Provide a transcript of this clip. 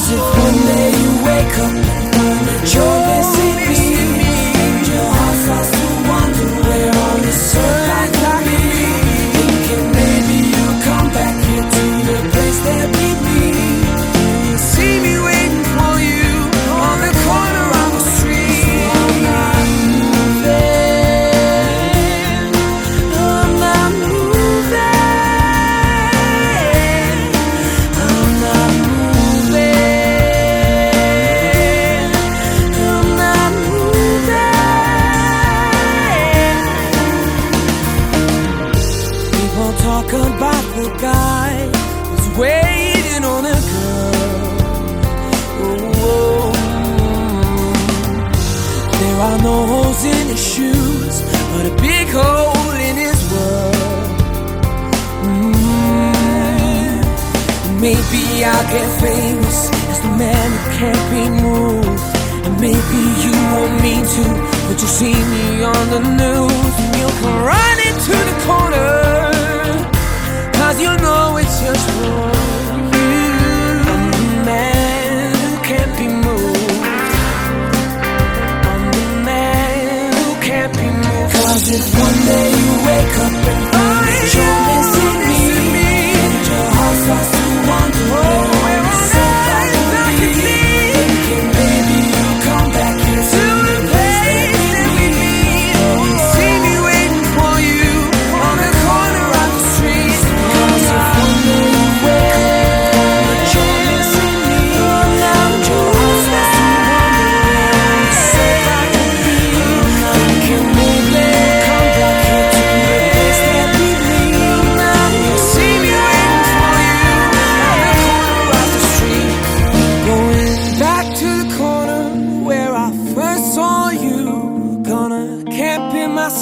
Cause if one day you wake up Talk about the guy who's waiting on a girl. Oh, there are no holes in his shoes, but a big hole in his world. Mm. Maybe I'll get famous as the man who can't be moved. And maybe you want me to, but you see me on the news It's one